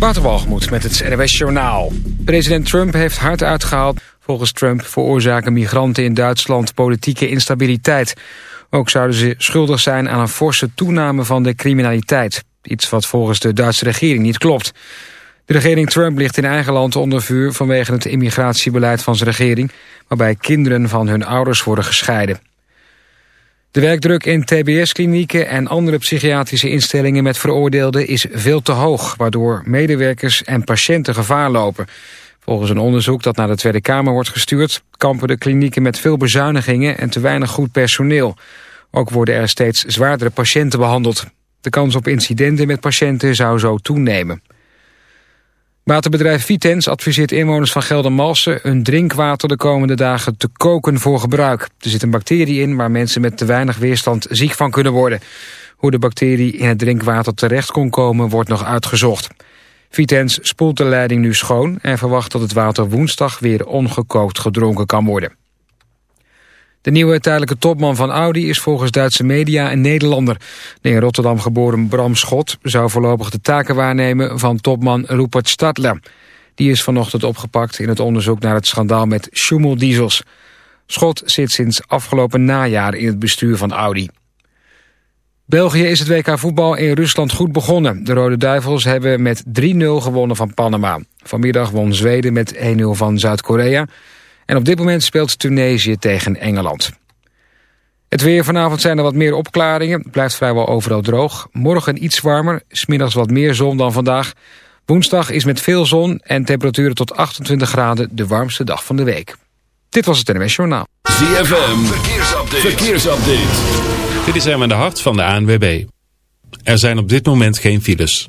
Waterwalgemoed met het NWS Journaal. President Trump heeft hard uitgehaald. Volgens Trump veroorzaken migranten in Duitsland politieke instabiliteit. Ook zouden ze schuldig zijn aan een forse toename van de criminaliteit. Iets wat volgens de Duitse regering niet klopt. De regering Trump ligt in eigen land onder vuur vanwege het immigratiebeleid van zijn regering... waarbij kinderen van hun ouders worden gescheiden. De werkdruk in tbs-klinieken en andere psychiatrische instellingen met veroordeelden is veel te hoog, waardoor medewerkers en patiënten gevaar lopen. Volgens een onderzoek dat naar de Tweede Kamer wordt gestuurd, kampen de klinieken met veel bezuinigingen en te weinig goed personeel. Ook worden er steeds zwaardere patiënten behandeld. De kans op incidenten met patiënten zou zo toenemen. Waterbedrijf Vitens adviseert inwoners van Geldermalsen hun drinkwater de komende dagen te koken voor gebruik. Er zit een bacterie in waar mensen met te weinig weerstand ziek van kunnen worden. Hoe de bacterie in het drinkwater terecht kon komen wordt nog uitgezocht. Vitens spoelt de leiding nu schoon en verwacht dat het water woensdag weer ongekookt gedronken kan worden. De nieuwe tijdelijke topman van Audi is volgens Duitse media een Nederlander. De in Rotterdam geboren Bram Schot zou voorlopig de taken waarnemen van topman Rupert Stadler. Die is vanochtend opgepakt in het onderzoek naar het schandaal met Schumel-diesels. Schot zit sinds afgelopen najaar in het bestuur van Audi. België is het WK voetbal in Rusland goed begonnen. De Rode Duivels hebben met 3-0 gewonnen van Panama. Vanmiddag won Zweden met 1-0 van Zuid-Korea... En op dit moment speelt Tunesië tegen Engeland. Het weer vanavond zijn er wat meer opklaringen. Het blijft vrijwel overal droog. Morgen iets warmer, smiddags wat meer zon dan vandaag. Woensdag is met veel zon en temperaturen tot 28 graden de warmste dag van de week. Dit was het NMS Journaal. ZFM, verkeersupdate. verkeersupdate. Dit is Ermen de Hart van de ANWB. Er zijn op dit moment geen files.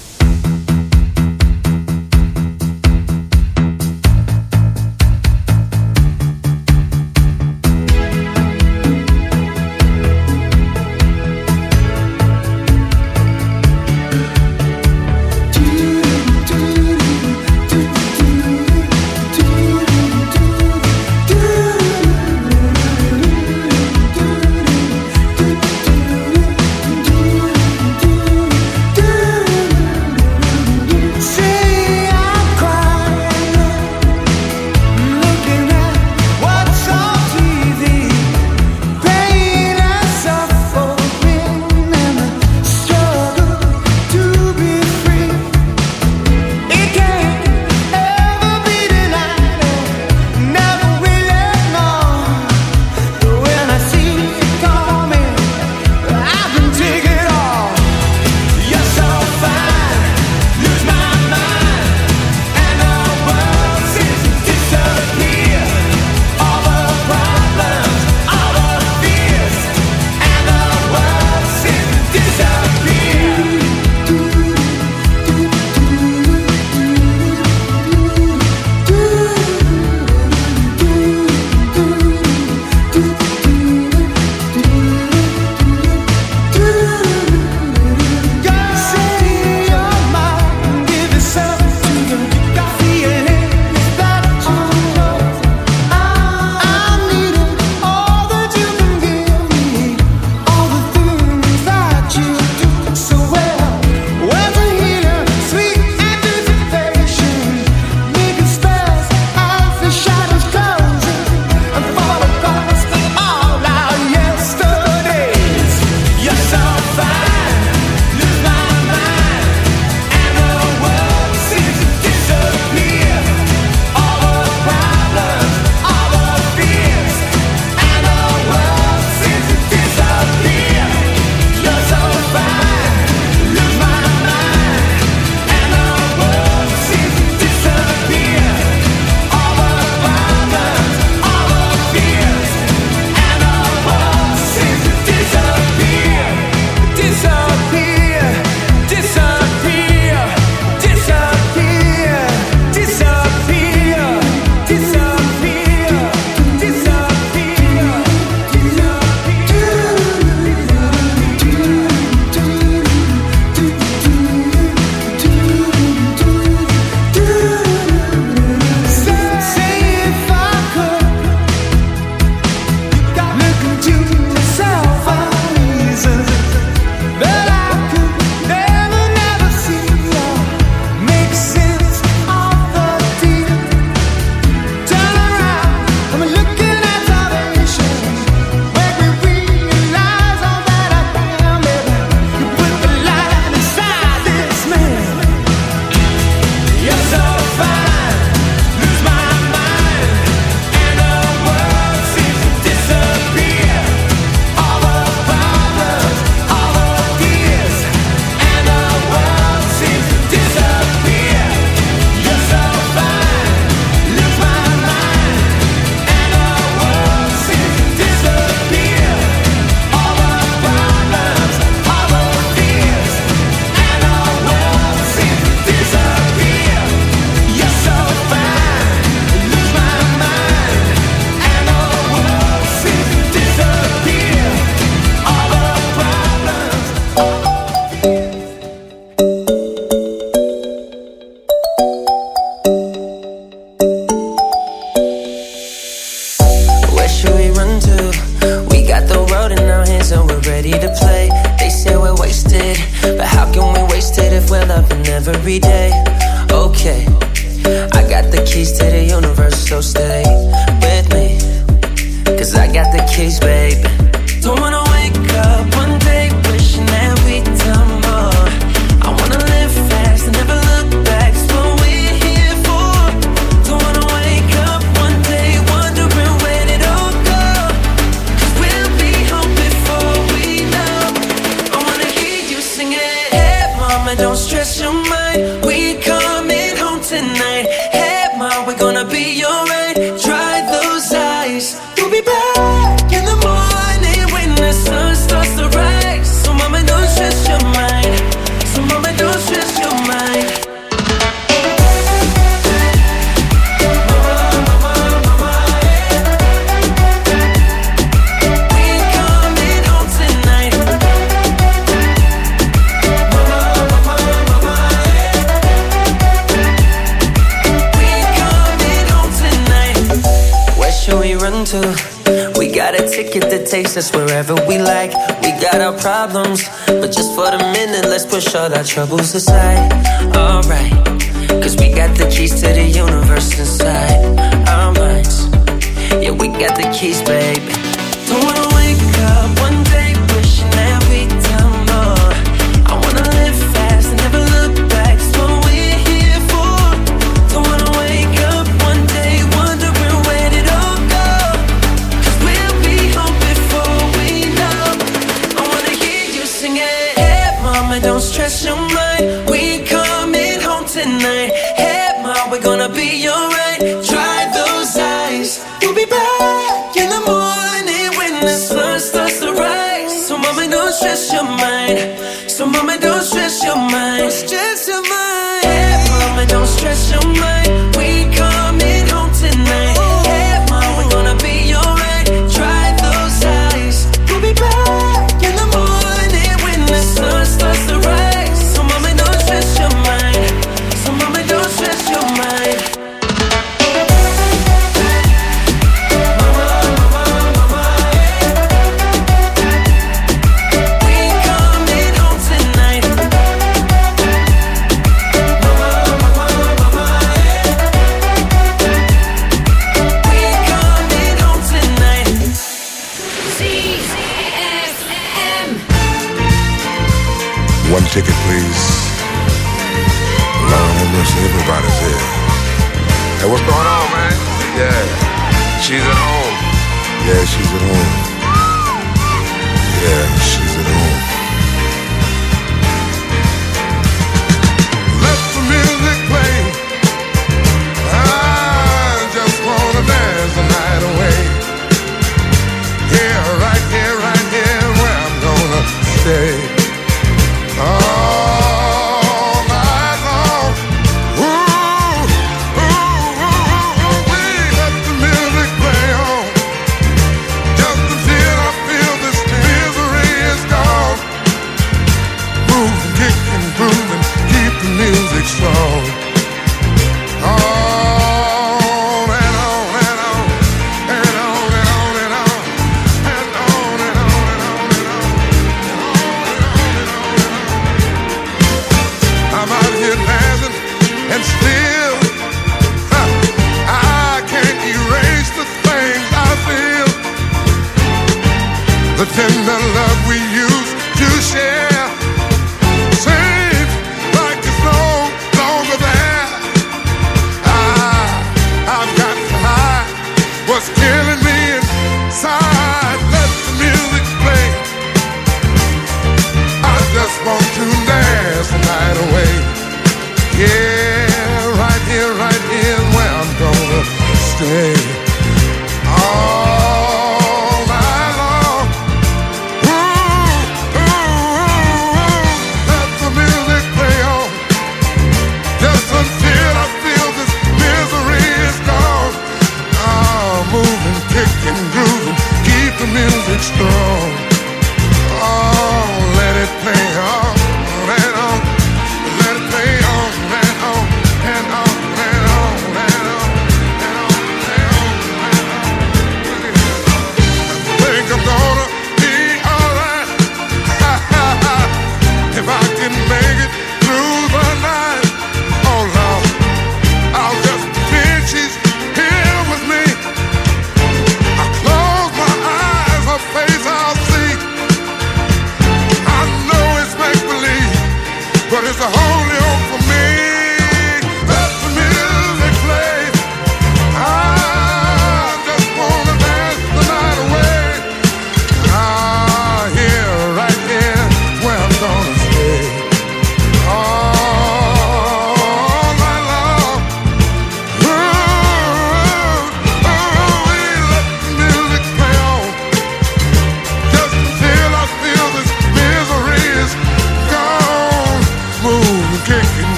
Troubles aside.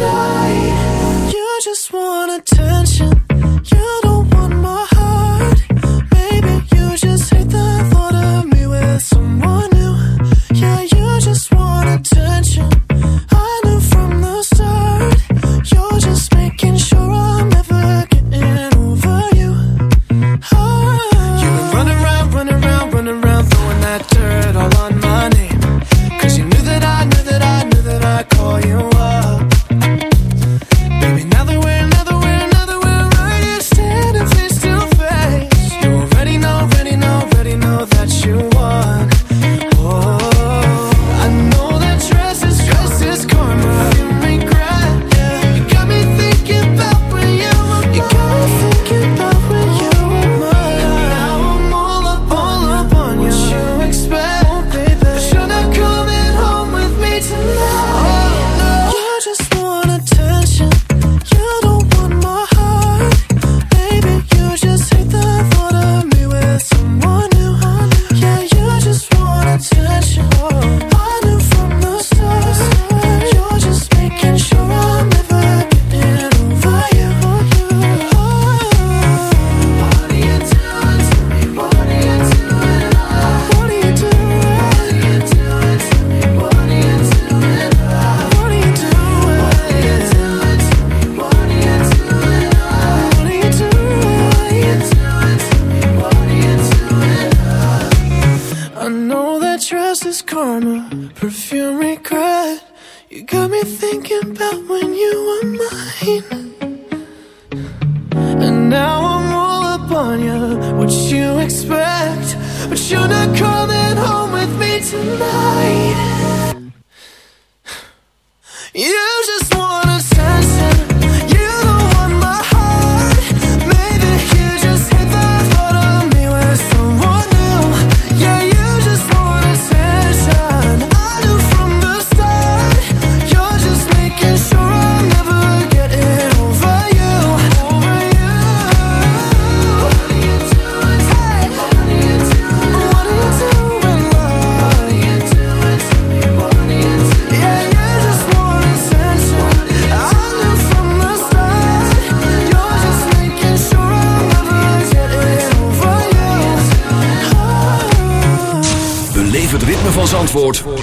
You just wanna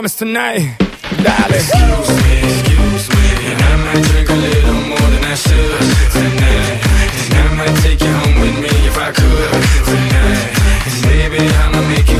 Promise tonight. Darling. Excuse me, excuse me. And I might drink a little more than I should tonight. And I might take you home with me if I could tonight. And baby, I'ma make you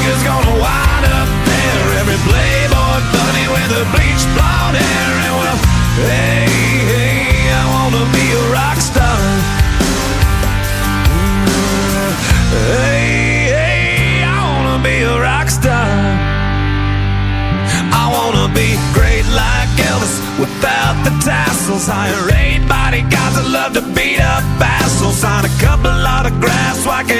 nigga's gonna wind up there. Every playboy bunny with the bleach blonde hair. And well, hey, hey, I wanna be a rock star. Mm, hey, hey, I wanna be a rock star. I wanna be great like Elvis without the tassels. Hire eight bodyguards that love to beat up assholes. Sign a couple autographs so I can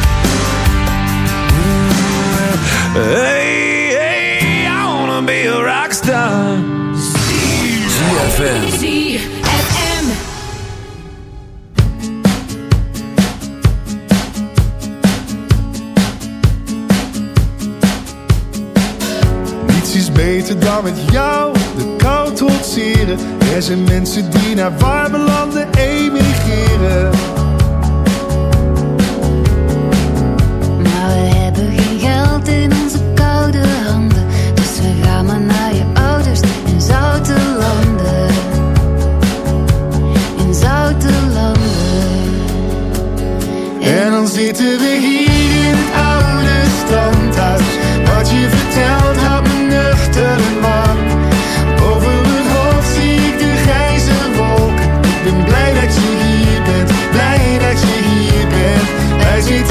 Hey, hey, I wanna be a rock star. ZFM. ZFM. Niets is beter dan met jou de kou trotseren. Er zijn mensen die naar warme landen emigreren. Blij dat je hier bent, blij dat je hier bent. Zitten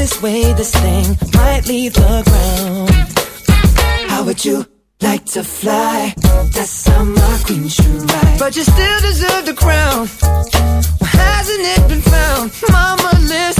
this way, this thing might leave the ground. How would you like to fly? That's how my queen should ride. But you still deserve the crown. Well, hasn't it been found? Mama, List.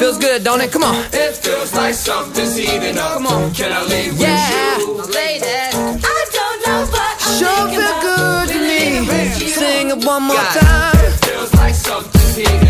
Feels good, don't it? Come on. It feels like something's heating up. Come on. Can I leave yeah. with you? Ladies. I don't know what I'm Sure feel good to me. Sing it one more God. time. It feels like something's heating up.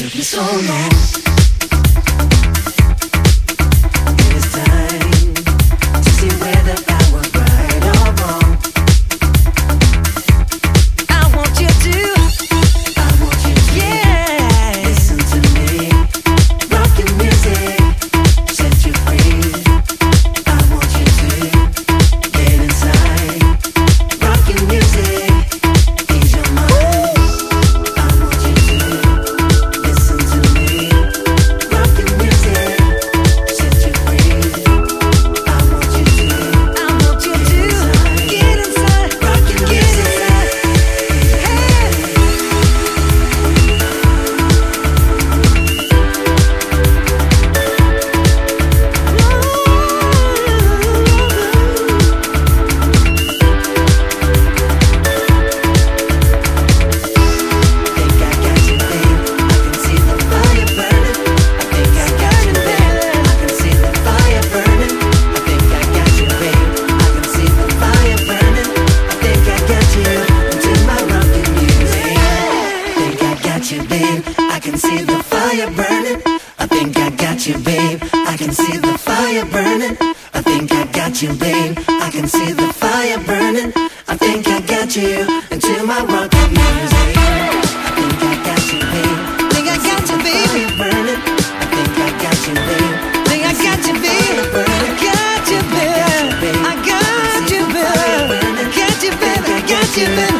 Took me so long. See the fire burning. I think I got you, babe. I can see the fire burning. I think I got you, babe. I can see the fire burning. I think I got you into my rockin' music. I think I got you, babe. Think I got you, baby. Burning. I think I got you, babe. Think I got you, babe. Got you, babe. I got you, babe. Got you, babe. I got you, babe.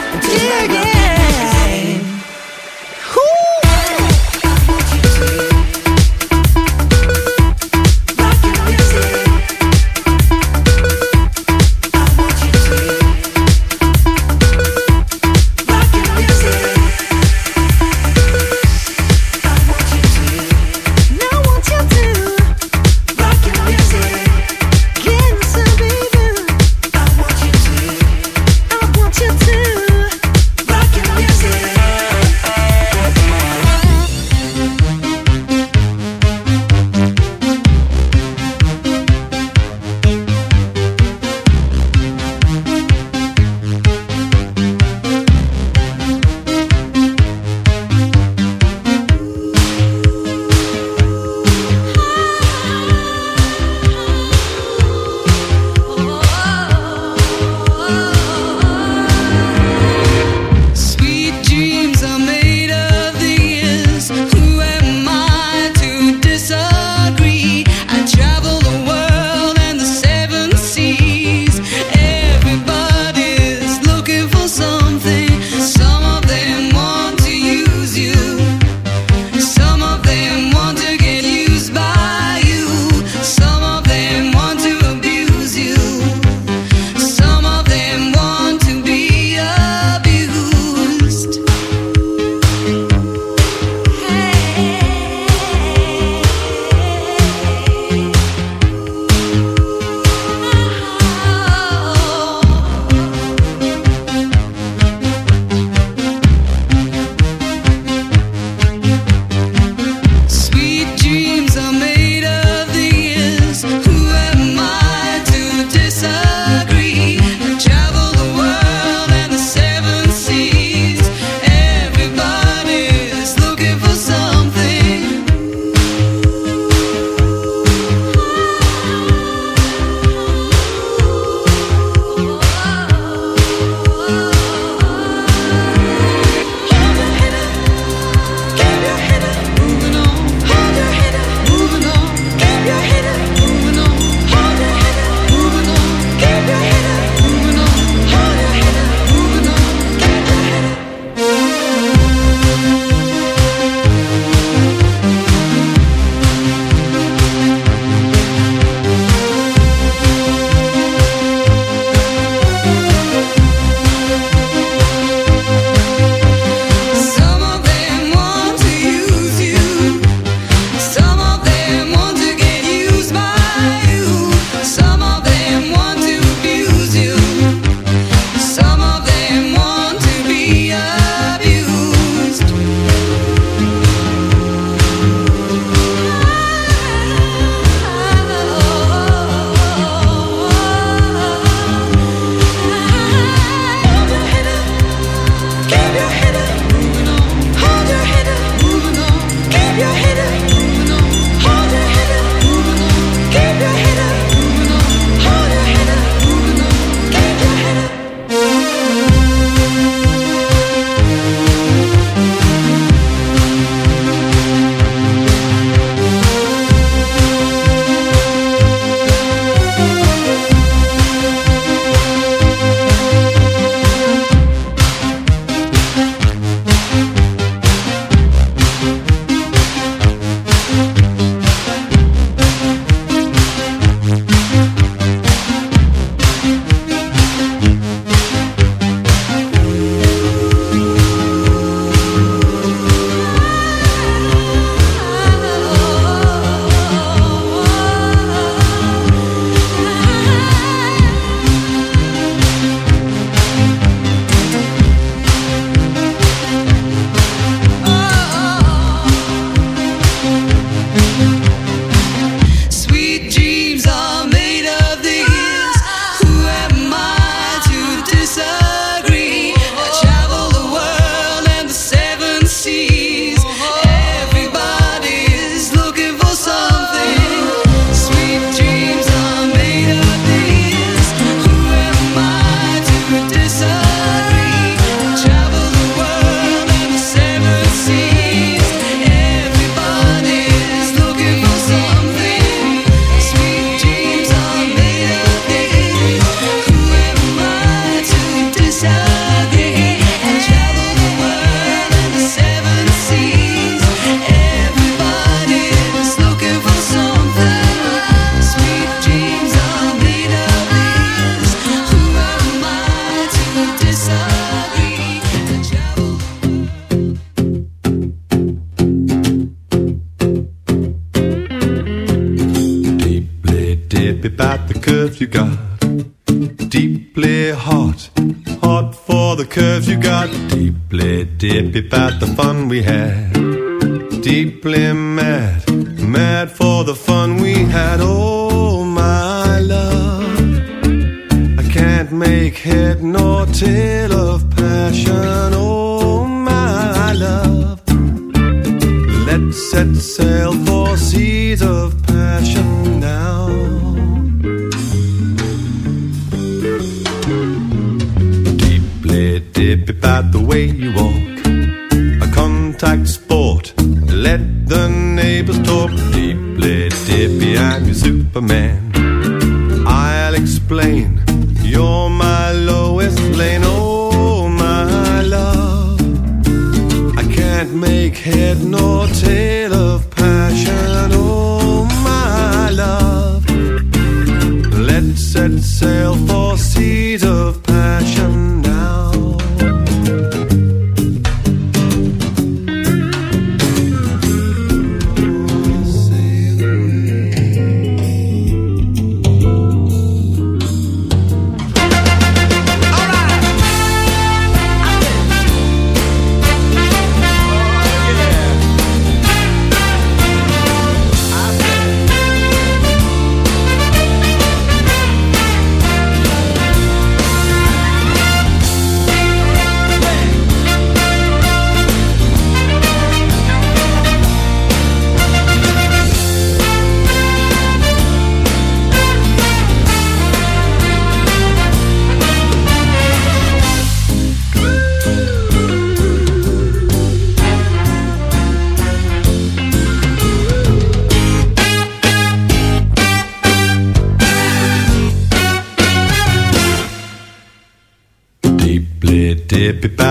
Dippy about the fun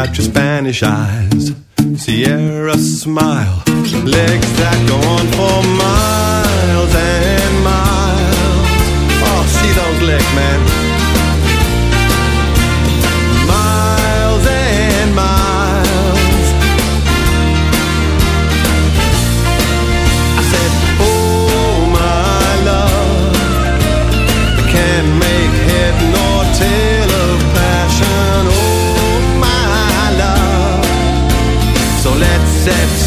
about your Spanish eyes. Sierra smile. Legs that go on for miles